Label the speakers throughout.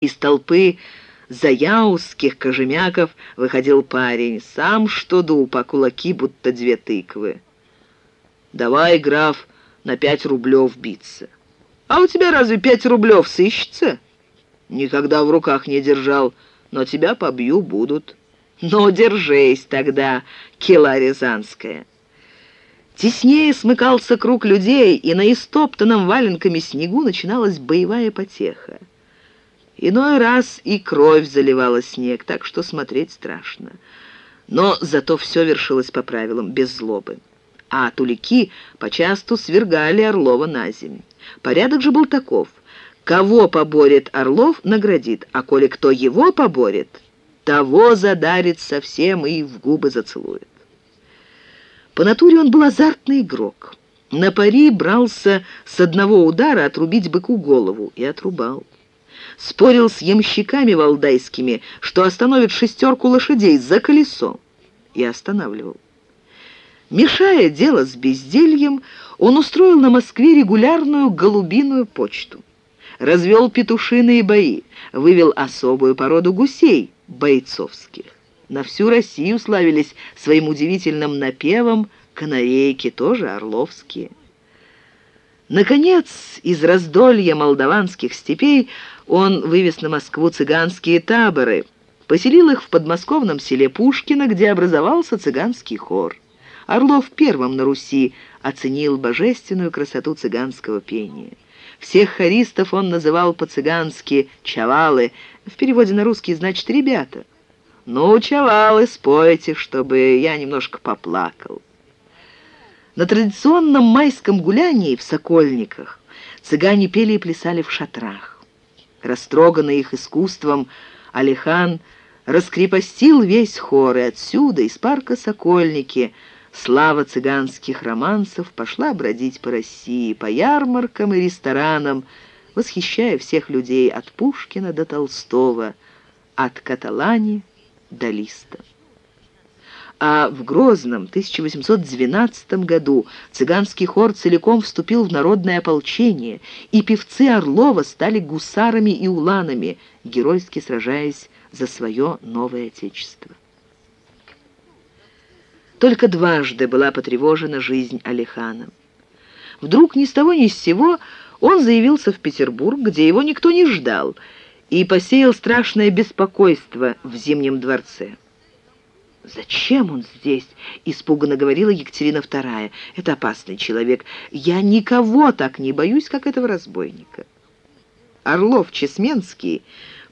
Speaker 1: Из толпы заяузских кожемяков выходил парень, сам что дуб, а кулаки будто две тыквы. «Давай, граф, на пять рублев биться». «А у тебя разве пять рублев сыщется?» «Никогда в руках не держал, но тебя побью будут». «Ну, держись тогда, кила рязанская». Теснее смыкался круг людей, и на истоптанном валенками снегу начиналась боевая потеха. Иной раз и кровь заливала снег, так что смотреть страшно. Но зато все вершилось по правилам, без злобы. А тулики почасту свергали Орлова на земь. Порядок же был таков. Кого поборет Орлов, наградит, а коли кто его поборет, того задарит совсем и в губы зацелует. По натуре он был азартный игрок. На пари брался с одного удара отрубить быку голову и отрубал спорил с ямщиками валдайскими, что остановит шестерку лошадей за колесо, и останавливал. Мешая дело с бездельем, он устроил на Москве регулярную голубиную почту. Развел петушиные бои, вывел особую породу гусей, бойцовских. На всю Россию славились своим удивительным напевом канарейки, тоже орловские. Наконец, из раздолья молдаванских степей он вывез на Москву цыганские таборы, поселил их в подмосковном селе Пушкино, где образовался цыганский хор. Орлов первым на Руси оценил божественную красоту цыганского пения. Всех хористов он называл по-цыгански «чавалы», в переводе на русский значит «ребята». «Ну, чавалы, спойте, чтобы я немножко поплакал». На традиционном майском гулянии в Сокольниках цыгане пели и плясали в шатрах. Растроганный их искусством, Алихан раскрепостил весь хор, и отсюда, из парка Сокольники, слава цыганских романсов пошла бродить по России, по ярмаркам и ресторанам, восхищая всех людей от Пушкина до Толстого, от Каталани до Листа а в Грозном 1812 году цыганский хор целиком вступил в народное ополчение, и певцы Орлова стали гусарами и уланами, геройски сражаясь за свое новое отечество. Только дважды была потревожена жизнь Алихана. Вдруг ни с того ни с сего он заявился в Петербург, где его никто не ждал, и посеял страшное беспокойство в Зимнем дворце. «Зачем он здесь?» — испуганно говорила Екатерина II. «Это опасный человек. Я никого так не боюсь, как этого разбойника». Орлов Чесменский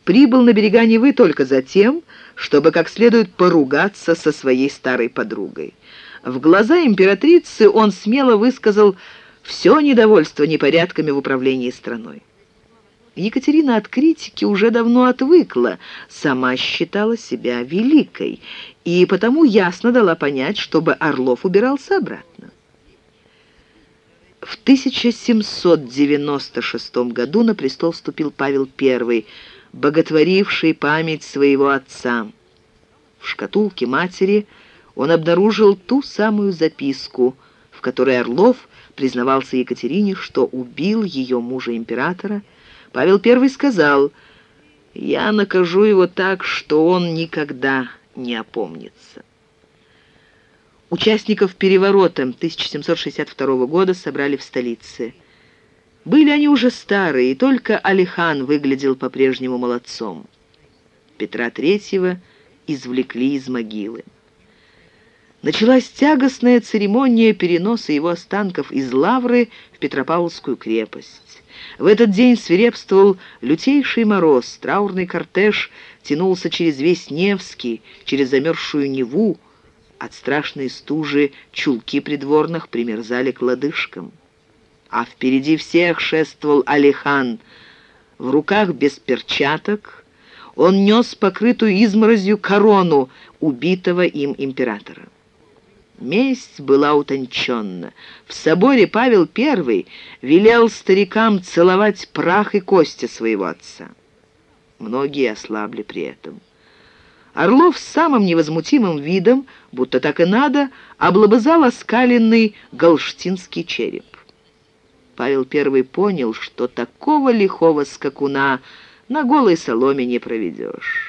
Speaker 1: прибыл на берега Невы только за тем, чтобы как следует поругаться со своей старой подругой. В глаза императрицы он смело высказал все недовольство непорядками в управлении страной. Екатерина от критики уже давно отвыкла, сама считала себя великой, и потому ясно дала понять, чтобы Орлов убирался обратно. В 1796 году на престол вступил Павел I, боготворивший память своего отца. В шкатулке матери он обнаружил ту самую записку, в которой Орлов признавался Екатерине, что убил ее мужа-императора, Павел I сказал, «Я накажу его так, что он никогда не опомнится». Участников переворота 1762 года собрали в столице. Были они уже старые, и только Алихан выглядел по-прежнему молодцом. Петра Третьего извлекли из могилы. Началась тягостная церемония переноса его останков из Лавры в Петропавловскую крепость. В этот день свирепствовал лютейший мороз, траурный кортеж тянулся через весь Невский, через замерзшую Неву. От страшной стужи чулки придворных примерзали к лодыжкам. А впереди всех шествовал Алихан. В руках без перчаток он нес покрытую изморозью корону убитого им императора. Месть была утонченна. В соборе Павел I велел старикам целовать прах и кости своего отца. Многие ослабли при этом. Орлов с самым невозмутимым видом, будто так и надо, облобызал оскаленный галштинский череп. Павел I понял, что такого лихого скакуна, на голой соломе не проведешь.